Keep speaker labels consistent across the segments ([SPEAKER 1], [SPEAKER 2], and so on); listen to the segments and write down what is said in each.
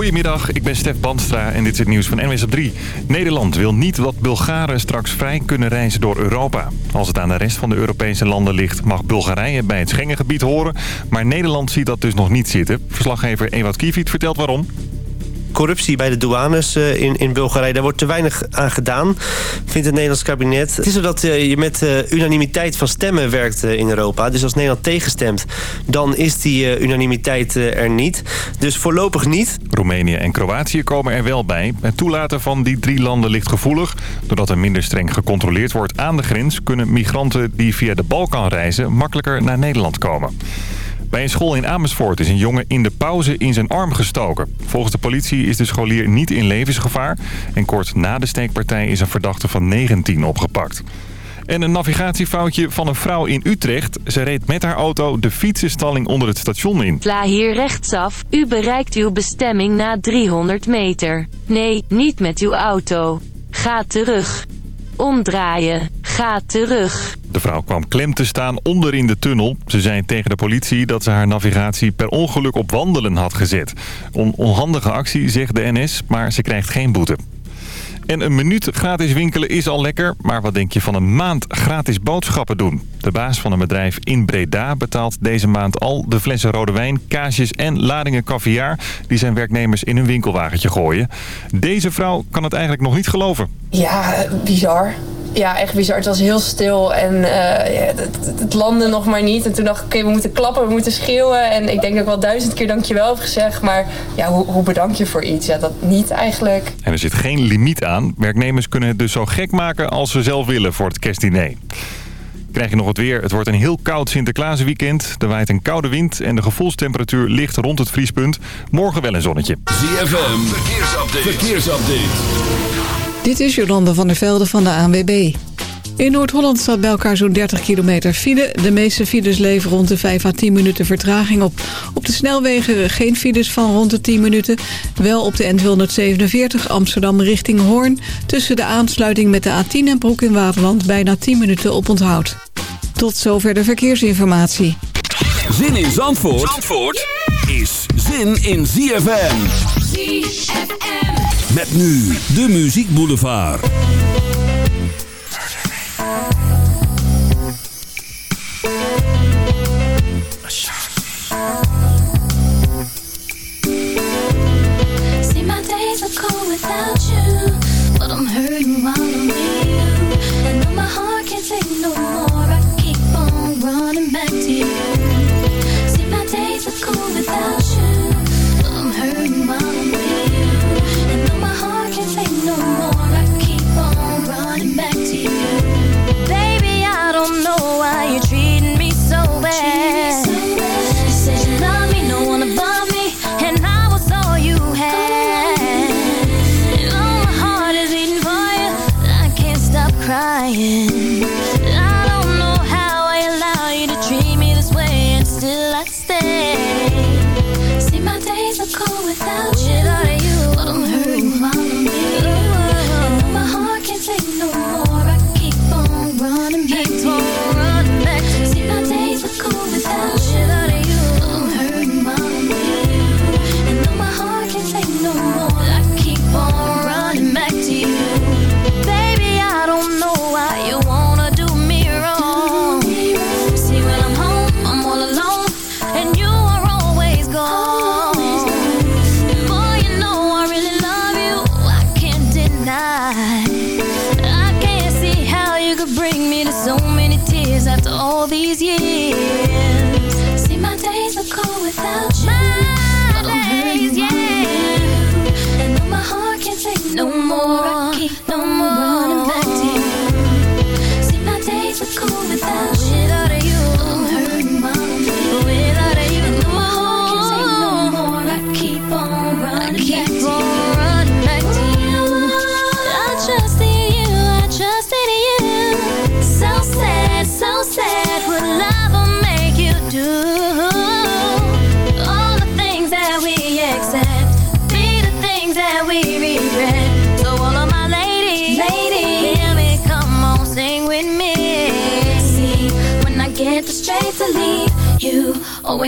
[SPEAKER 1] Goedemiddag, ik ben Stef Bandstra en dit is het nieuws van NWS op 3. Nederland wil niet dat Bulgaren straks vrij kunnen reizen door Europa. Als het aan de rest van de Europese landen ligt, mag Bulgarije bij het Schengengebied horen. Maar Nederland ziet dat dus nog niet zitten. Verslaggever Ewout Kiefiet vertelt waarom
[SPEAKER 2] corruptie bij de douanes eh, in, in Bulgarije. Daar wordt te weinig aan gedaan, vindt het Nederlands kabinet. Het is zo dat eh, je met uh, unanimiteit van stemmen werkt in Europa. Dus als Nederland tegenstemt, dan is die unanimiteit er niet. Dus voorlopig niet.
[SPEAKER 1] Roemenië en Kroatië komen er wel bij. Het toelaten van die drie landen ligt gevoelig. Doordat er minder streng gecontroleerd wordt aan de grens... kunnen migranten die via de Balkan reizen makkelijker naar Nederland komen. Bij een school in Amersfoort is een jongen in de pauze in zijn arm gestoken. Volgens de politie is de scholier niet in levensgevaar. En kort na de steekpartij is een verdachte van 19 opgepakt. En een navigatiefoutje van een vrouw in Utrecht. Ze reed met haar auto de fietsenstalling onder het station in.
[SPEAKER 3] Sla hier rechtsaf. U bereikt uw bestemming na 300 meter. Nee, niet met uw auto. Ga terug. Omdraaien. Ga terug.
[SPEAKER 1] De vrouw kwam klem te staan onder in de tunnel. Ze zei tegen de politie dat ze haar navigatie per ongeluk op wandelen had gezet. Een onhandige actie, zegt de NS, maar ze krijgt geen boete. En een minuut gratis winkelen is al lekker, maar wat denk je van een maand gratis boodschappen doen? De baas van een bedrijf in Breda betaalt deze maand al de flessen rode wijn, kaasjes en ladingen caviar... die zijn werknemers in hun winkelwagentje gooien. Deze vrouw kan het eigenlijk nog niet geloven.
[SPEAKER 4] Ja, bizar ja, echt bizar. Het was heel stil en uh, ja, het, het, landde nog maar niet. En toen dacht ik, oké, we moeten klappen, we moeten schreeuwen. En ik denk dat ik wel duizend keer dankjewel heb gezegd. Maar ja, hoe, hoe bedank je voor iets? Ja, dat niet eigenlijk.
[SPEAKER 1] En er zit geen limiet aan. Werknemers kunnen het dus zo gek maken als ze zelf willen voor het kerstdiner. Krijg je nog het weer. Het wordt een heel koud Sinterklaasweekend. Er waait een koude wind en de gevoelstemperatuur ligt rond het vriespunt. Morgen wel een zonnetje.
[SPEAKER 5] ZFM, verkeersupdate. verkeersupdate.
[SPEAKER 6] Dit is Jolanda van der Velde van de ANWB. In Noord-Holland staat bij elkaar zo'n 30 kilometer file. De meeste files leveren rond de 5 à 10 minuten vertraging op. Op de snelwegen geen files van rond de 10 minuten. Wel op de N247 Amsterdam richting Hoorn. Tussen de aansluiting met de A10 en Broek in Waterland bijna 10 minuten op onthoud. Tot zover de verkeersinformatie.
[SPEAKER 5] Zin in Zandvoort, Zandvoort is zin in ZFM. ZFM. Met nu de Muziek Boulevard.
[SPEAKER 7] See my days are cold without you But I'm hurting while I'm you And though my heart can't take no more so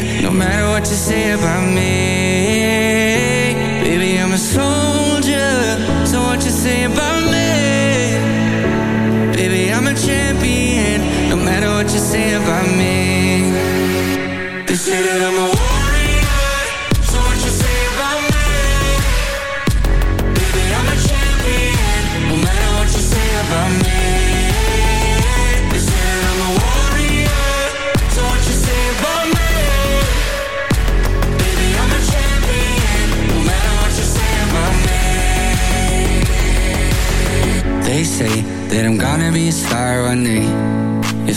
[SPEAKER 7] no
[SPEAKER 8] matter what you say about me.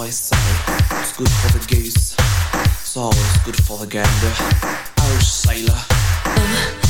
[SPEAKER 9] Always say, it's good for the goose. It's always good for the gander. Oh, sailor.
[SPEAKER 8] Baby,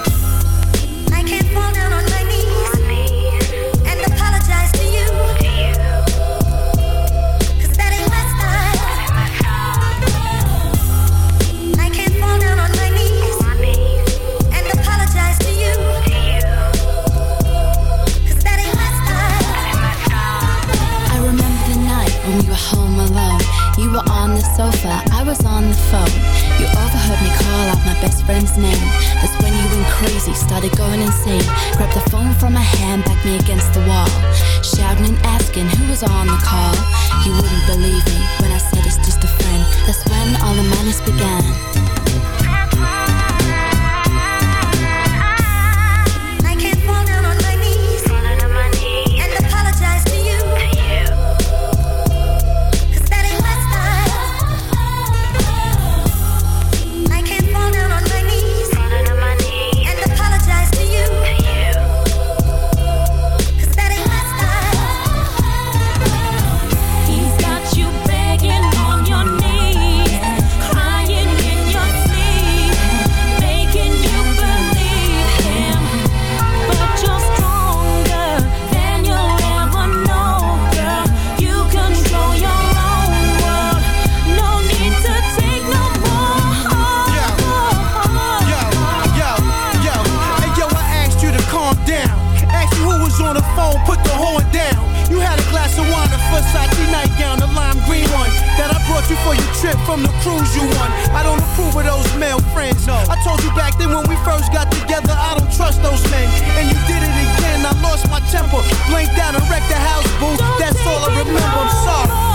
[SPEAKER 10] phone. You overheard me call out my best friend's name. That's when you went crazy, started going insane. Grabbed the phone from my hand, backed me against the wall. Shouting and asking who was on the call. You wouldn't believe me when I said it's just a friend. That's when all the madness began.
[SPEAKER 11] Cruise you won. I don't approve of those male friends. No. I told you back then when we first got together, I don't trust those men. And you did it again. I lost my temper, blinked out and wrecked the house, boo. That's all I remember. I'm sorry.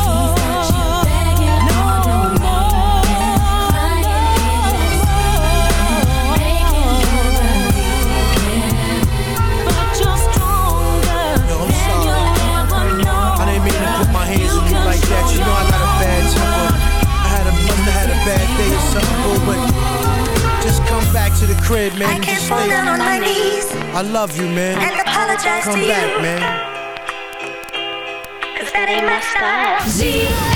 [SPEAKER 11] Come back to the crib, man.
[SPEAKER 12] I can't
[SPEAKER 11] just
[SPEAKER 12] fall down on my knees
[SPEAKER 11] I love you, man.
[SPEAKER 12] and apologize
[SPEAKER 11] Come
[SPEAKER 12] to
[SPEAKER 11] back,
[SPEAKER 12] you.
[SPEAKER 11] man.
[SPEAKER 12] Cause that ain't my style.
[SPEAKER 7] Remember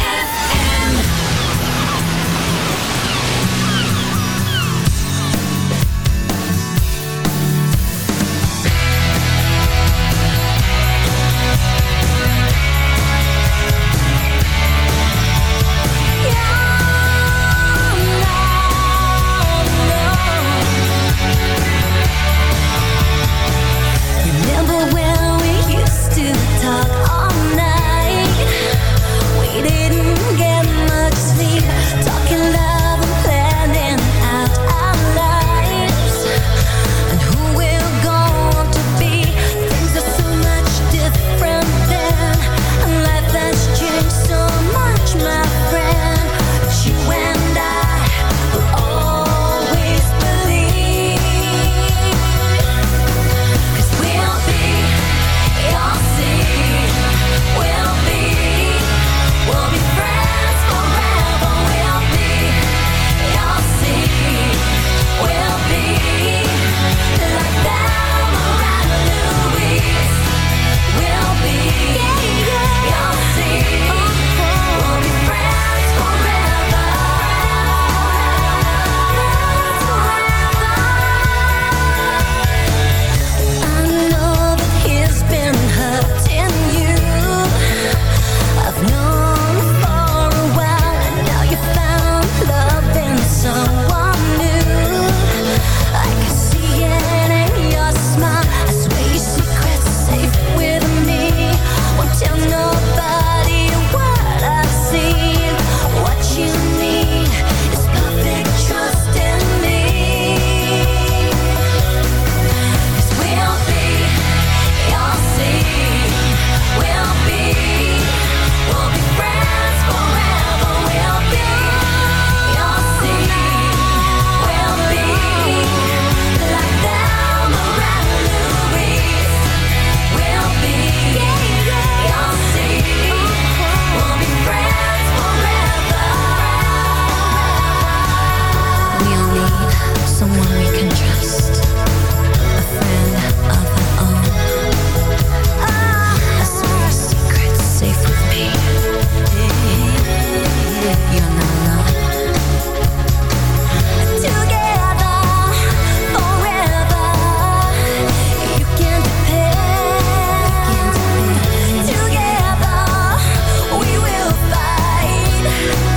[SPEAKER 13] Thank you.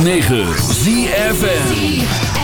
[SPEAKER 5] 106.9 ZFN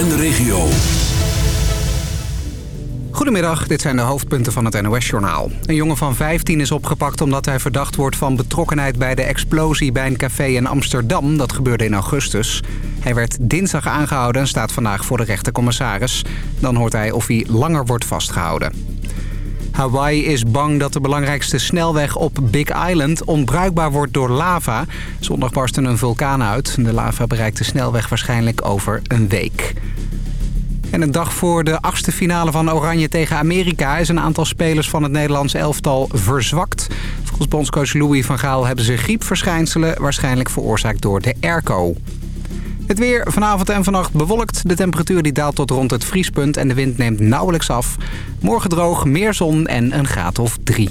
[SPEAKER 5] en de regio.
[SPEAKER 14] Goedemiddag, dit zijn de hoofdpunten van het NOS-journaal. Een jongen van 15 is opgepakt omdat hij verdacht wordt van betrokkenheid... bij de explosie bij een café in Amsterdam. Dat gebeurde in augustus. Hij werd dinsdag aangehouden en staat vandaag voor de rechtercommissaris. Dan hoort hij of hij langer wordt vastgehouden. Hawaii is bang dat de belangrijkste snelweg op Big Island onbruikbaar wordt door lava. Zondag barstte een vulkaan uit. De lava bereikt de snelweg waarschijnlijk over een week. En een dag voor de achtste finale van Oranje tegen Amerika... is een aantal spelers van het Nederlands elftal verzwakt. Volgens bondscoach Louis van Gaal hebben ze griepverschijnselen... waarschijnlijk veroorzaakt door de airco. Het weer vanavond en vannacht bewolkt. De temperatuur die daalt tot rond het vriespunt en de wind neemt nauwelijks af. Morgen droog, meer zon en een graad of drie.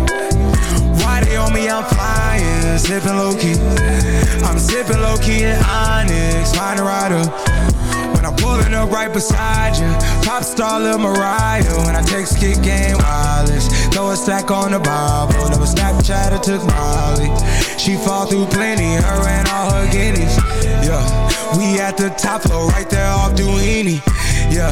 [SPEAKER 15] I'm flying, sipping low key. I'm sipping low key in Onyx, a rider. When I'm pulling up right beside you, pop star Lil Mariah. When I text kick game wireless, throw a stack on the Bible. Never Snapchat I took Molly. She fall through plenty, her and all her guineas. Yeah, we at the top floor, right there off Doheny. Yeah,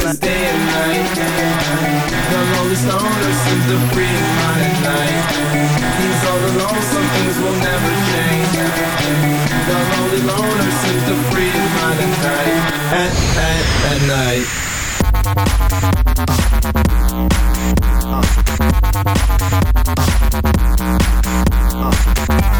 [SPEAKER 16] Cause day and night, the lonely stoner seems to free his mind at night. He's all alone, some things will never change. The lonely loner seems to free his mind at night. At, at, at night. At,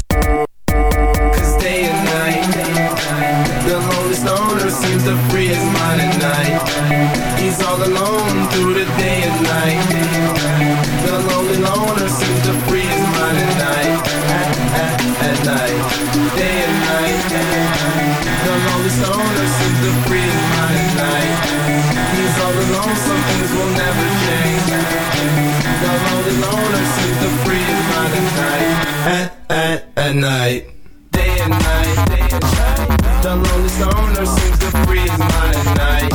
[SPEAKER 16] At, at, at night. Day and night, day and night. The lonely stoner seems to free his mind at night.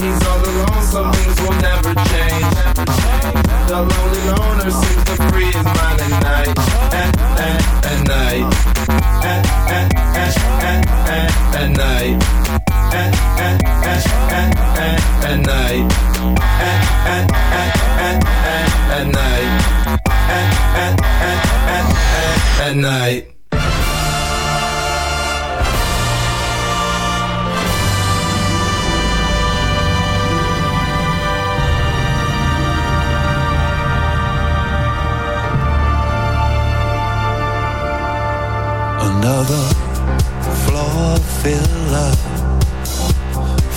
[SPEAKER 16] He's all alone, some things will never change. The lonely loner seems to free his mind at night. At, at, at night. At, at, at, at, at, at night. At, at, at, at, at, at night. At, at, at, at, at, at night. At, at, at, at, at night.
[SPEAKER 17] Another floor filler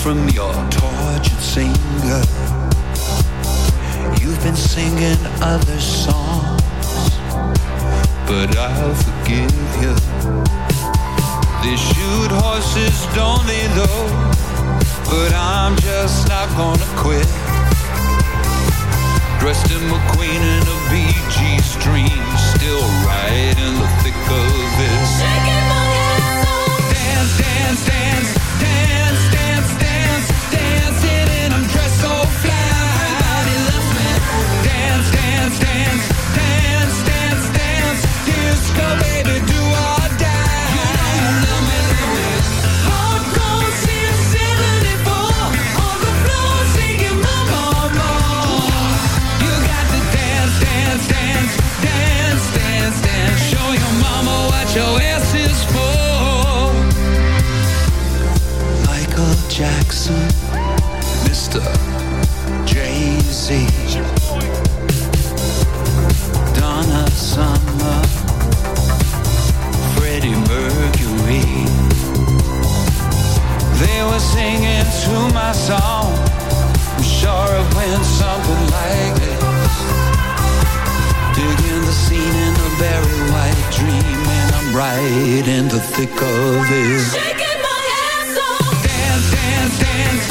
[SPEAKER 17] from your tortured singer. You've been singing other songs but I'll forgive you. They shoot horses, don't they though? But I'm just not gonna quit. Dressed in McQueen in a BG stream, still right in the thick of it.
[SPEAKER 18] Shaking my ass off.
[SPEAKER 17] Dance, dance, dance, dance, dance, dance, dancing, and I'm dressed so fly. Everybody loves me. Dance, dance, dance. Jackson, Mr. Jay-Z. They were singing to my song. I'm sure it went something like this. Digging the scene in a very white dream And I'm right in the thick of it.
[SPEAKER 18] Shaking my ass off.
[SPEAKER 17] Dance, dance, dance.